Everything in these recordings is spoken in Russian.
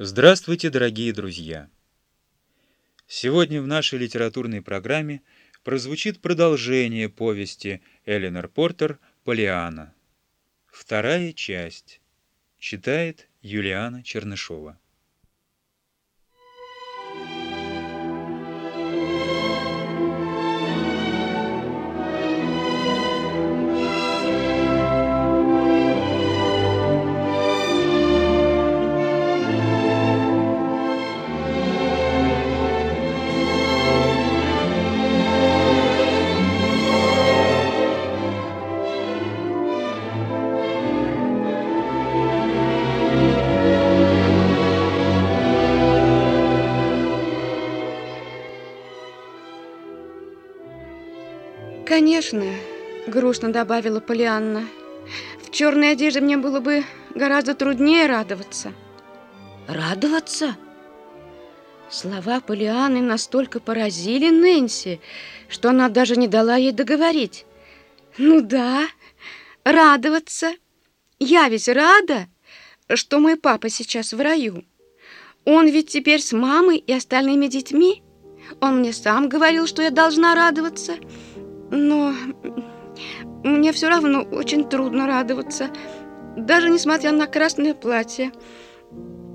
Здравствуйте, дорогие друзья! Сегодня в нашей литературной программе прозвучит продолжение повести Эленор Портер «Полиана». Вторая часть. Читает Юлиана Чернышова. Конечно, грустно добавила Полианна. В черной одежде мне было бы гораздо труднее радоваться. Радоваться? Слова Полианы настолько поразили Нэнси, что она даже не дала ей договорить. Ну да, радоваться. Я ведь рада, что мой папа сейчас в раю. Он ведь теперь с мамой и остальными детьми. Он мне сам говорил, что я должна радоваться. Но мне все равно очень трудно радоваться, даже несмотря на красное платье.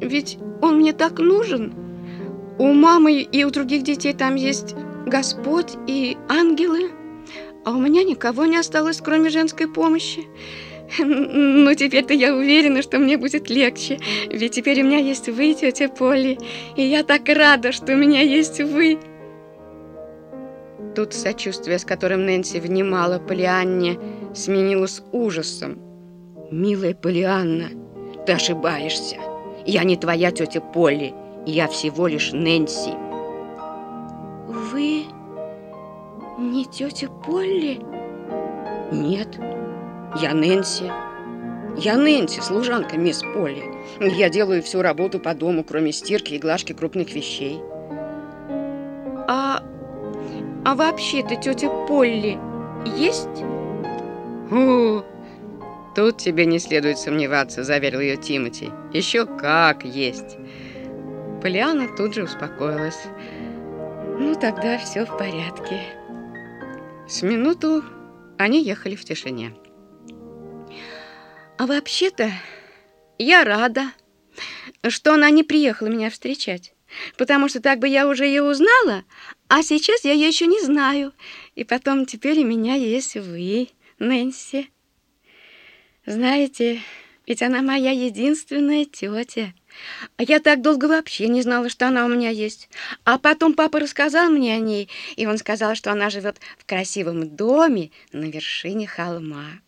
Ведь он мне так нужен. У мамы и у других детей там есть Господь и ангелы, а у меня никого не осталось, кроме женской помощи. Но теперь-то я уверена, что мне будет легче, ведь теперь у меня есть вы, тетя Полли, и я так рада, что у меня есть вы. Тут сочувствие, с которым Нэнси внимала Полианне, сменилось ужасом. «Милая Полианна, ты ошибаешься. Я не твоя тетя Полли, я всего лишь Нэнси». «Вы не тетя Полли?» «Нет, я Нэнси. Я Нэнси, служанка мисс Полли. Я делаю всю работу по дому, кроме стирки и глажки крупных вещей». «А а вообще-то тетя Полли есть? О, тут тебе не следует сомневаться, заверил ее Тимати. Еще как есть. Полиана тут же успокоилась. Ну, тогда все в порядке. С минуту они ехали в тишине. А вообще-то я рада, что она не приехала меня встречать потому что так бы я уже ее узнала, а сейчас я ее еще не знаю. И потом теперь у меня есть вы, Нэнси. Знаете, ведь она моя единственная тетя. А я так долго вообще не знала, что она у меня есть. А потом папа рассказал мне о ней, и он сказал, что она живет в красивом доме на вершине холма.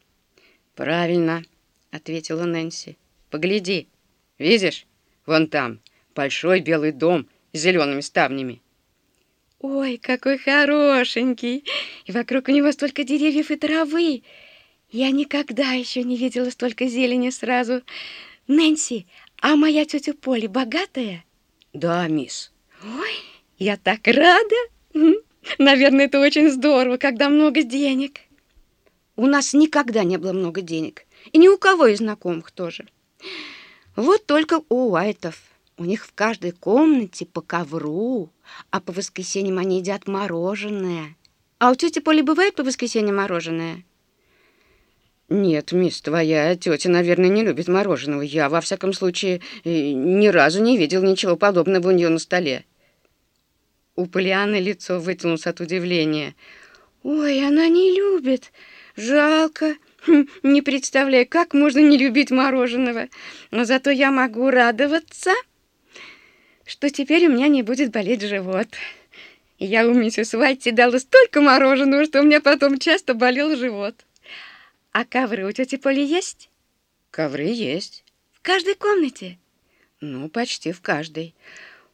«Правильно», — ответила Нэнси. «Погляди, видишь, вон там» большой белый дом с зелеными ставнями. Ой, какой хорошенький! И вокруг у него столько деревьев и травы. Я никогда еще не видела столько зелени сразу. Нэнси, а моя тетя Поли богатая? Да, мисс. Ой, я так рада. Наверное, это очень здорово, когда много денег. У нас никогда не было много денег. И ни у кого из знакомых тоже. Вот только у Уайтов. У них в каждой комнате по ковру, а по воскресеньям они едят мороженое. А у тети Поли бывает по воскресеньям мороженое? Нет, мисс, твоя тетя, наверное, не любит мороженого. Я, во всяком случае, ни разу не видел ничего подобного у нее на столе. У Полианы лицо вытянулось от удивления. «Ой, она не любит. Жалко. Хм, не представляю, как можно не любить мороженого. Но зато я могу радоваться» что теперь у меня не будет болеть живот. Я у миссис Уайтти дала столько мороженого, что у меня потом часто болел живот. А ковры у тети Поли есть? Ковры есть. В каждой комнате? Ну, почти в каждой.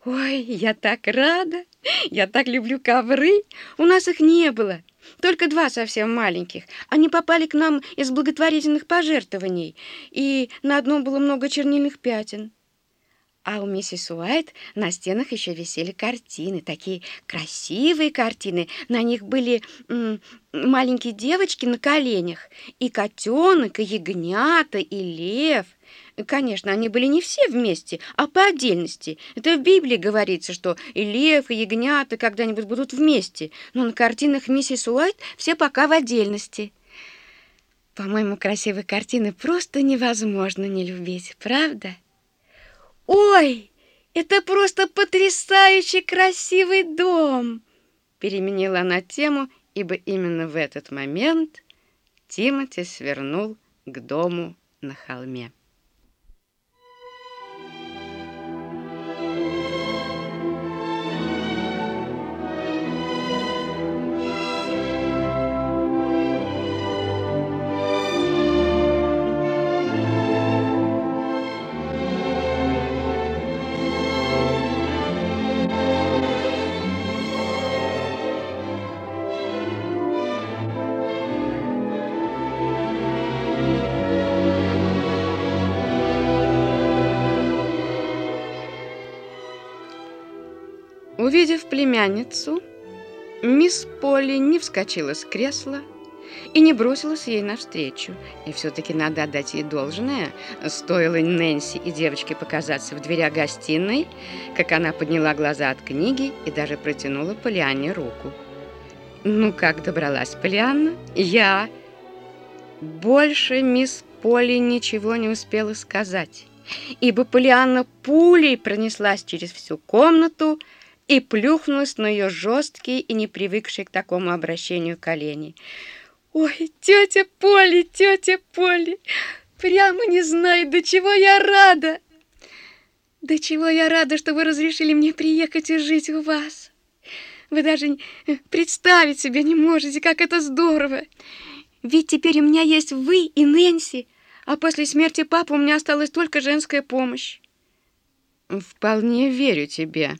Ой, я так рада! Я так люблю ковры! У нас их не было. Только два совсем маленьких. Они попали к нам из благотворительных пожертвований, и на одном было много чернильных пятен. А у миссис Уайт на стенах еще висели картины, такие красивые картины. На них были маленькие девочки на коленях, и котенок, и ягнята, и лев. Конечно, они были не все вместе, а по отдельности. Это в Библии говорится, что и лев, и ягнята когда-нибудь будут вместе, но на картинах миссис Уайт все пока в отдельности. По-моему, красивые картины просто невозможно не любить, правда? «Ой, это просто потрясающе красивый дом!» Переменила она тему, ибо именно в этот момент Тимоти свернул к дому на холме. Увидев племянницу, мисс Полли не вскочила с кресла и не бросилась ей навстречу. И все-таки надо отдать ей должное. Стоило Нэнси и девочке показаться в дверях гостиной, как она подняла глаза от книги и даже протянула Полианне руку. «Ну, как добралась Полианна?» «Я...» Больше мисс Полли ничего не успела сказать, ибо Полианна пулей пронеслась через всю комнату, и плюхнулась на ее жесткие и не привыкшие к такому обращению колени. «Ой, тетя Поли, тетя Поли, прямо не знаю, до чего я рада! До чего я рада, что вы разрешили мне приехать и жить у вас! Вы даже представить себе не можете, как это здорово! Ведь теперь у меня есть вы и Нэнси, а после смерти папы у меня осталась только женская помощь». «Вполне верю тебе»,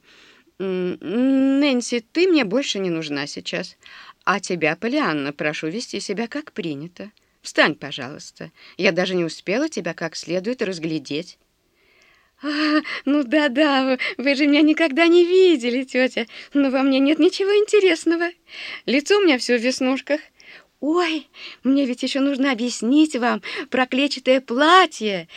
«Нэнси, ты мне больше не нужна сейчас. А тебя, Полианна, прошу вести себя как принято. Встань, пожалуйста. Я даже не успела тебя как следует разглядеть». «А, ну да-да, вы, вы же меня никогда не видели, тетя. Но во мне нет ничего интересного. Лицо у меня все в веснушках. Ой, мне ведь еще нужно объяснить вам про платье.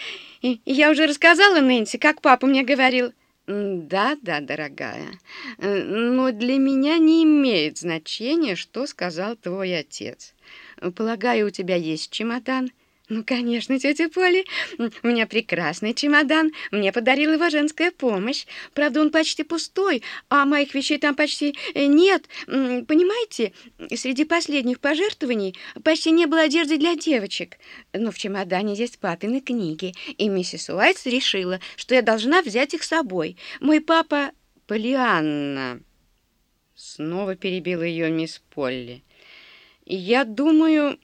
И, и я уже рассказала Нэнси, как папа мне говорил». «Да, да, дорогая, э, но для меня не имеет значения, что сказал твой отец. Полагаю, у тебя есть чемодан?» «Ну, конечно, тетя Поли. У меня прекрасный чемодан. Мне подарила его женская помощь. Правда, он почти пустой, а моих вещей там почти э, нет. Понимаете, среди последних пожертвований почти не было одежды для девочек. Но в чемодане есть папины книги, и миссис Уайтс решила, что я должна взять их с собой. Мой папа... Полианна... Снова перебила ее мисс Полли. «Я думаю,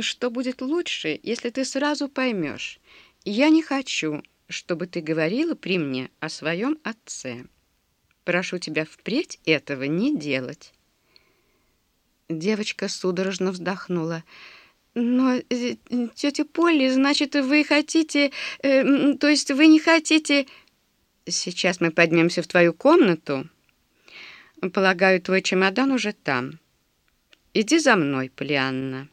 что будет лучше, если ты сразу поймешь. Я не хочу, чтобы ты говорила при мне о своем отце. Прошу тебя впредь этого не делать». Девочка судорожно вздохнула. «Но, э, тетя Полли, значит, вы хотите... Э, то есть вы не хотите...» «Сейчас мы поднимемся в твою комнату. Полагаю, твой чемодан уже там. Иди за мной, Полианна».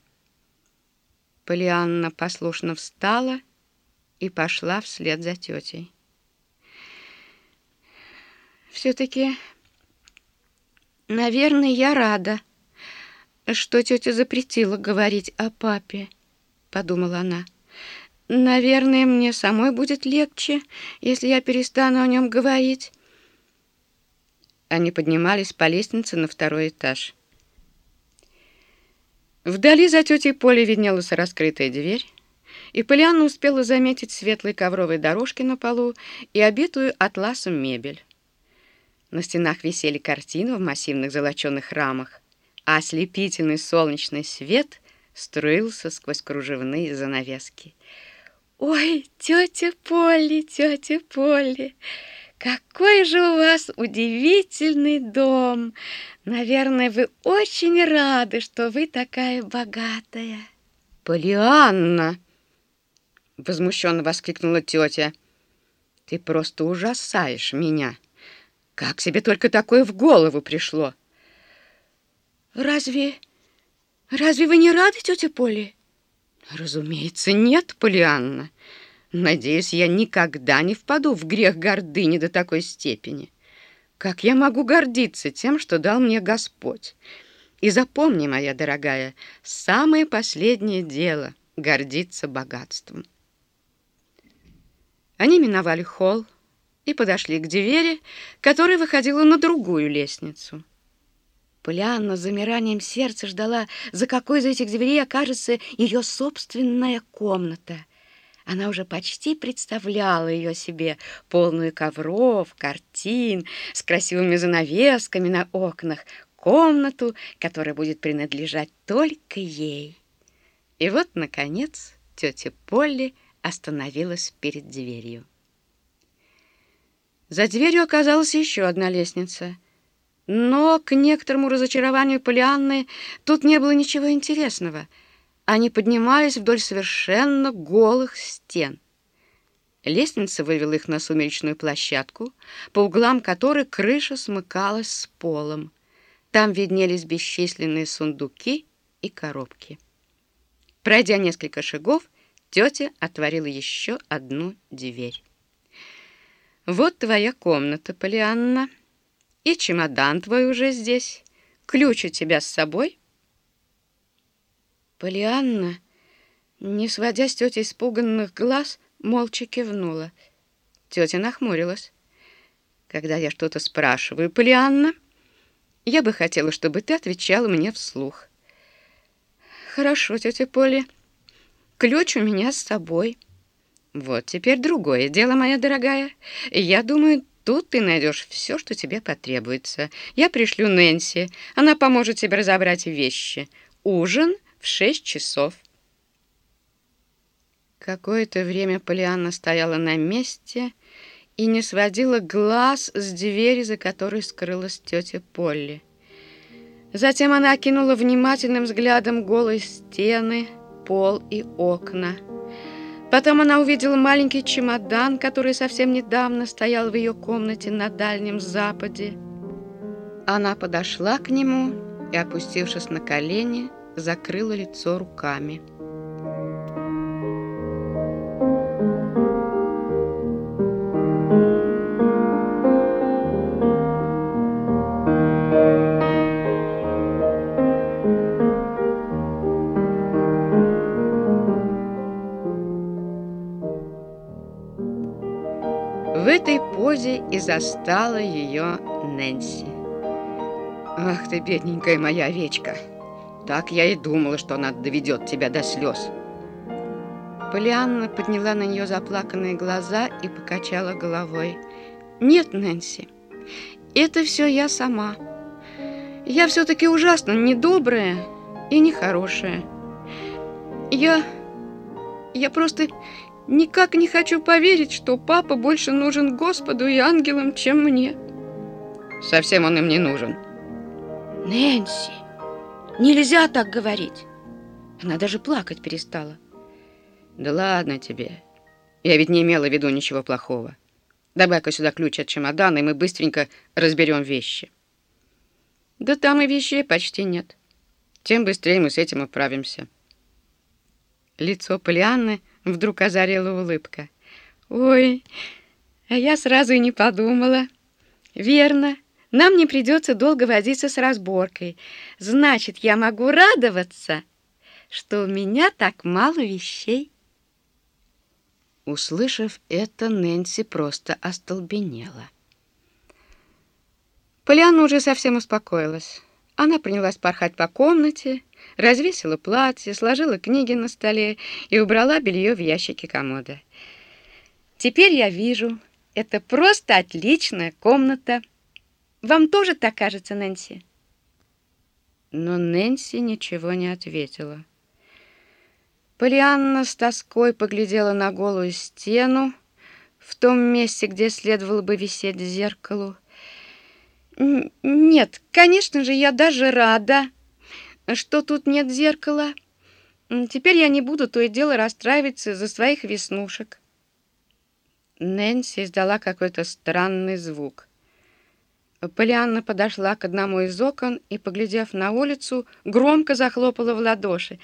Полианна послушно встала и пошла вслед за тетей. Все-таки, наверное, я рада, что тетя запретила говорить о папе, подумала она. Наверное, мне самой будет легче, если я перестану о нем говорить. Они поднимались по лестнице на второй этаж. Вдали за тетей Полей виднелась раскрытая дверь, и Полианна успела заметить светлые ковровые дорожки на полу и обитую атласом мебель. На стенах висели картины в массивных золоченых рамах, а ослепительный солнечный свет струился сквозь кружевные занавески. «Ой, тетя Полли, тетя Полли!» Какой же у вас удивительный дом! Наверное, вы очень рады, что вы такая богатая. Полианна! Возмущенно воскликнула тетя. Ты просто ужасаешь меня. Как себе только такое в голову пришло? Разве... разве вы не рады, тетя Поли? Разумеется, нет, Полианна. Надеюсь, я никогда не впаду в грех гордыни до такой степени. Как я могу гордиться тем, что дал мне Господь? И запомни, моя дорогая, самое последнее дело — гордиться богатством. Они миновали холл и подошли к двери, которая выходила на другую лестницу. Полианна с замиранием сердца ждала, за какой из этих дверей окажется ее собственная комната. Она уже почти представляла ее себе, полную ковров, картин, с красивыми занавесками на окнах, комнату, которая будет принадлежать только ей. И вот, наконец, тетя Полли остановилась перед дверью. За дверью оказалась еще одна лестница. Но, к некоторому разочарованию Полианны, тут не было ничего интересного. Они поднимались вдоль совершенно голых стен. Лестница вывела их на сумеречную площадку, по углам которой крыша смыкалась с полом. Там виднелись бесчисленные сундуки и коробки. Пройдя несколько шагов, тетя отворила еще одну дверь. «Вот твоя комната, Полианна, и чемодан твой уже здесь. Ключ у тебя с собой?» Полианна, не сводя с тети испуганных глаз, молча кивнула. Тетя нахмурилась. «Когда я что-то спрашиваю, Полианна, я бы хотела, чтобы ты отвечала мне вслух». «Хорошо, тетя Поля». Ключ у меня с собой. Вот теперь другое дело, моя дорогая. Я думаю, тут ты найдешь все, что тебе потребуется. Я пришлю Нэнси. Она поможет тебе разобрать вещи. Ужин в шесть часов. Какое-то время Полианна стояла на месте и не сводила глаз с двери, за которой скрылась тетя Полли. Затем она окинула внимательным взглядом голые стены, пол и окна. Потом она увидела маленький чемодан, который совсем недавно стоял в ее комнате на Дальнем Западе. Она подошла к нему и, опустившись на колени, закрыла лицо руками. этой позе и застала ее Нэнси. «Ах ты, бедненькая моя овечка! Так я и думала, что она доведет тебя до слез!» Полианна подняла на нее заплаканные глаза и покачала головой. «Нет, Нэнси, это все я сама. Я все-таки ужасно недобрая и нехорошая. Я... я просто Никак не хочу поверить, что папа больше нужен Господу и ангелам, чем мне. Совсем он им не нужен. Нэнси, нельзя так говорить. Она даже плакать перестала. Да ладно тебе. Я ведь не имела в виду ничего плохого. Давай-ка сюда ключ от чемодана, и мы быстренько разберем вещи. Да там и вещей почти нет. Тем быстрее мы с этим управимся. Лицо Полианны Вдруг озарила улыбка. «Ой, а я сразу и не подумала. Верно, нам не придется долго возиться с разборкой. Значит, я могу радоваться, что у меня так мало вещей». Услышав это, Нэнси просто остолбенела. Полиана уже совсем успокоилась. Она принялась порхать по комнате, развесила платье, сложила книги на столе и убрала белье в ящики комода. «Теперь я вижу, это просто отличная комната. Вам тоже так кажется, Нэнси?» Но Нэнси ничего не ответила. Полианна с тоской поглядела на голую стену в том месте, где следовало бы висеть зеркалу. «Нет, конечно же, я даже рада», что тут нет зеркала. Теперь я не буду то и дело расстраиваться за своих веснушек. Нэнси издала какой-то странный звук. Полианна подошла к одному из окон и, поглядев на улицу, громко захлопала в ладоши.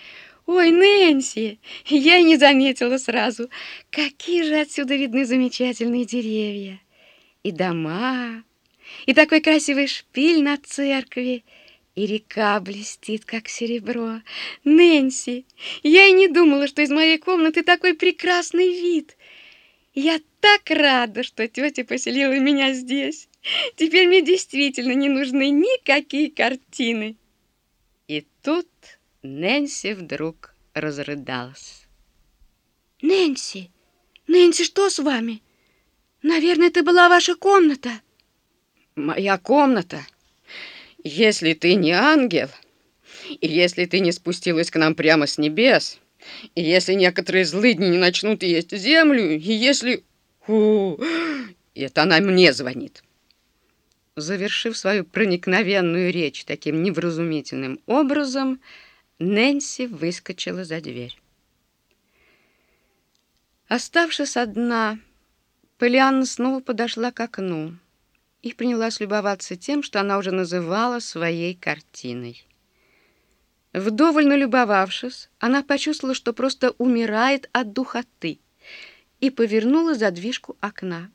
«Ой, Нэнси! Я и не заметила сразу. Какие же отсюда видны замечательные деревья! И дома, и такой красивый шпиль на церкви, и река блестит, как серебро. Нэнси, я и не думала, что из моей комнаты такой прекрасный вид. Я так рада, что тетя поселила меня здесь. Теперь мне действительно не нужны никакие картины. И тут Нэнси вдруг разрыдалась. Нэнси, Нэнси, что с вами? Наверное, это была ваша комната. Моя комната. Если ты не ангел, и если ты не спустилась к нам прямо с небес, и если некоторые злыдни не начнут есть землю, и если... Фу, это она мне звонит. Завершив свою проникновенную речь таким невразумительным образом, Нэнси выскочила за дверь. Оставшись одна, Полианна снова подошла к окну и принялась любоваться тем, что она уже называла своей картиной. Вдоволь налюбовавшись, она почувствовала, что просто умирает от духоты, и повернула задвижку окна.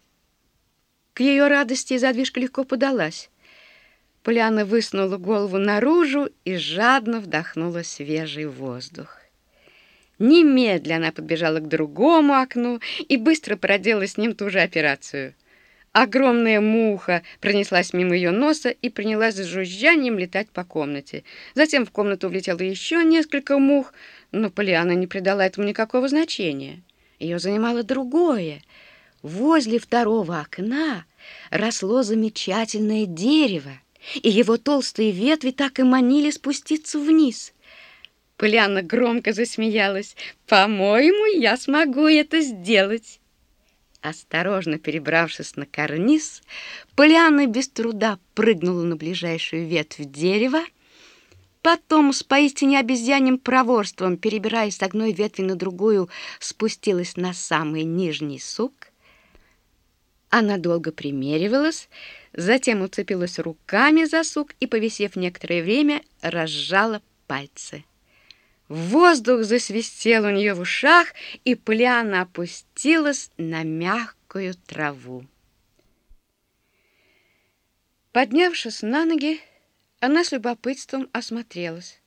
К ее радости задвижка легко подалась. Поляна высунула голову наружу и жадно вдохнула свежий воздух. Немедленно она подбежала к другому окну и быстро проделала с ним ту же операцию. Огромная муха пронеслась мимо ее носа и принялась с жужжанием летать по комнате. Затем в комнату влетело еще несколько мух, но Полиана не придала этому никакого значения. Ее занимало другое — Возле второго окна росло замечательное дерево, и его толстые ветви так и манили спуститься вниз. Полианна громко засмеялась. «По-моему, я смогу это сделать!» Осторожно перебравшись на карниз, Полианна без труда прыгнула на ближайшую ветвь дерева, Потом с поистине обезьяним проворством, перебираясь с одной ветви на другую, спустилась на самый нижний сук она долго примеривалась, затем уцепилась руками за сук и, повисев некоторое время, разжала пальцы. Воздух засвистел у нее в ушах, и Полиана опустилась на мягкую траву. Поднявшись на ноги, она с любопытством осмотрелась.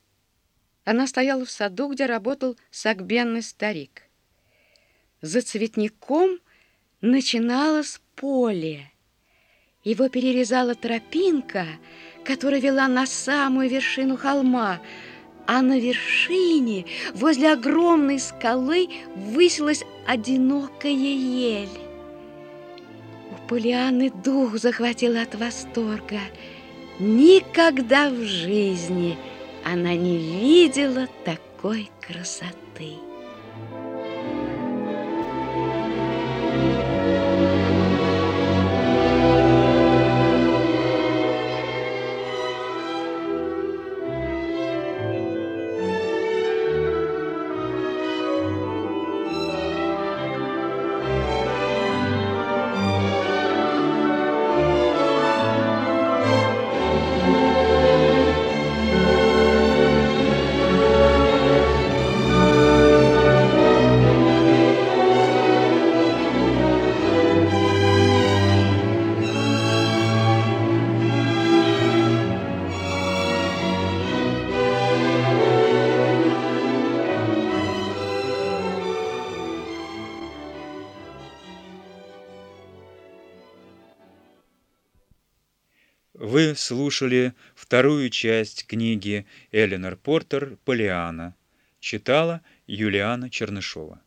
Она стояла в саду, где работал сагбенный старик. За цветником начиналась поле. Его перерезала тропинка, которая вела на самую вершину холма, а на вершине, возле огромной скалы, высилась одинокая ель. У Полианы дух захватил от восторга. Никогда в жизни она не видела такой красоты. Слушали вторую часть книги Эленор Портер «Полиана». Читала Юлиана Чернышова.